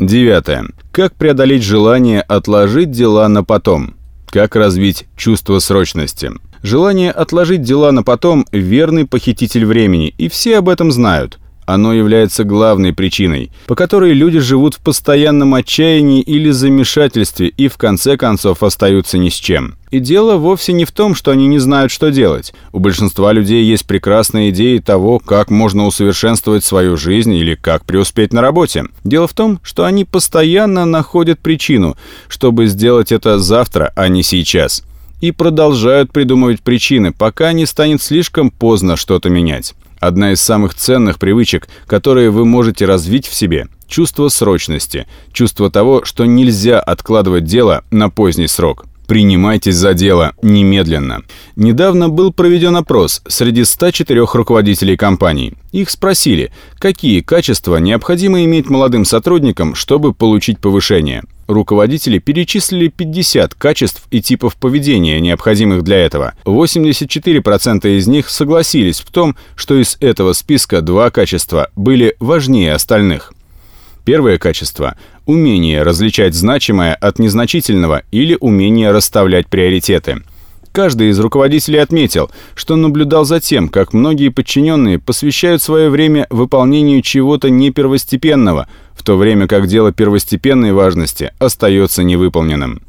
Девятое. Как преодолеть желание отложить дела на потом? Как развить чувство срочности? Желание отложить дела на потом – верный похититель времени, и все об этом знают. Оно является главной причиной, по которой люди живут в постоянном отчаянии или замешательстве и в конце концов остаются ни с чем. И дело вовсе не в том, что они не знают, что делать. У большинства людей есть прекрасные идеи того, как можно усовершенствовать свою жизнь или как преуспеть на работе. Дело в том, что они постоянно находят причину, чтобы сделать это завтра, а не сейчас. И продолжают придумывать причины, пока не станет слишком поздно что-то менять. Одна из самых ценных привычек, которые вы можете развить в себе – чувство срочности, чувство того, что нельзя откладывать дело на поздний срок. Принимайтесь за дело немедленно. Недавно был проведен опрос среди 104 руководителей компаний. Их спросили, какие качества необходимо иметь молодым сотрудникам, чтобы получить повышение – руководители перечислили 50 качеств и типов поведения, необходимых для этого. 84% из них согласились в том, что из этого списка два качества были важнее остальных. Первое качество – умение различать значимое от незначительного или умение расставлять приоритеты. Каждый из руководителей отметил, что наблюдал за тем, как многие подчиненные посвящают свое время выполнению чего-то не первостепенного, в то время как дело первостепенной важности остается невыполненным.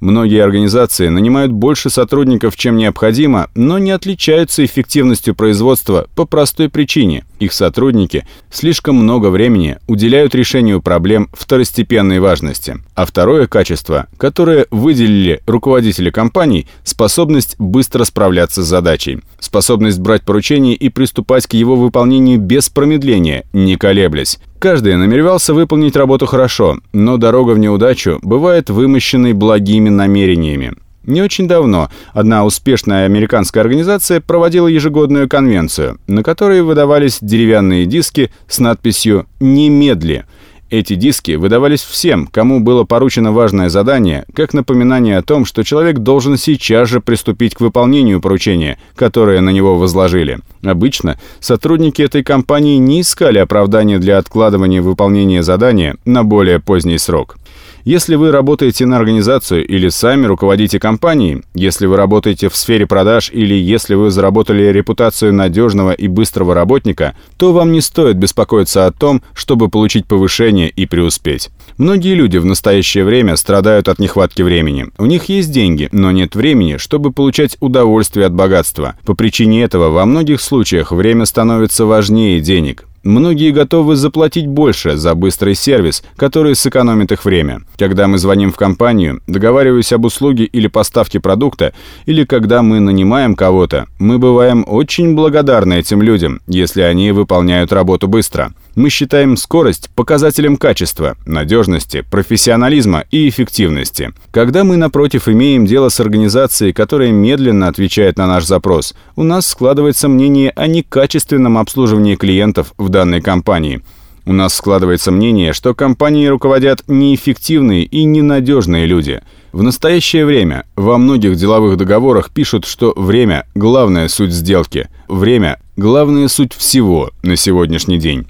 Многие организации нанимают больше сотрудников, чем необходимо, но не отличаются эффективностью производства по простой причине. Их сотрудники слишком много времени уделяют решению проблем второстепенной важности. А второе качество, которое выделили руководители компаний – способность быстро справляться с задачей. Способность брать поручение и приступать к его выполнению без промедления, не колеблясь. Каждый намеревался выполнить работу хорошо, но дорога в неудачу бывает вымощенной благими намерениями. Не очень давно одна успешная американская организация проводила ежегодную конвенцию, на которой выдавались деревянные диски с надписью «Немедли», эти диски выдавались всем, кому было поручено важное задание, как напоминание о том, что человек должен сейчас же приступить к выполнению поручения, которое на него возложили. Обычно сотрудники этой компании не искали оправдания для откладывания выполнения задания на более поздний срок. Если вы работаете на организацию или сами руководите компанией, если вы работаете в сфере продаж или если вы заработали репутацию надежного и быстрого работника, то вам не стоит беспокоиться о том, чтобы получить повышение и преуспеть. Многие люди в настоящее время страдают от нехватки времени. У них есть деньги, но нет времени, чтобы получать удовольствие от богатства. По причине этого во многих случаях время становится важнее денег. Многие готовы заплатить больше за быстрый сервис, который сэкономит их время. Когда мы звоним в компанию, договариваясь об услуге или поставке продукта, или когда мы нанимаем кого-то, мы бываем очень благодарны этим людям, если они выполняют работу быстро. Мы считаем скорость показателем качества, надежности, профессионализма и эффективности. Когда мы, напротив, имеем дело с организацией, которая медленно отвечает на наш запрос, у нас складывается мнение о некачественном обслуживании клиентов в данной компании. У нас складывается мнение, что компанией руководят неэффективные и ненадежные люди. В настоящее время во многих деловых договорах пишут, что время – главная суть сделки, время – главная суть всего на сегодняшний день.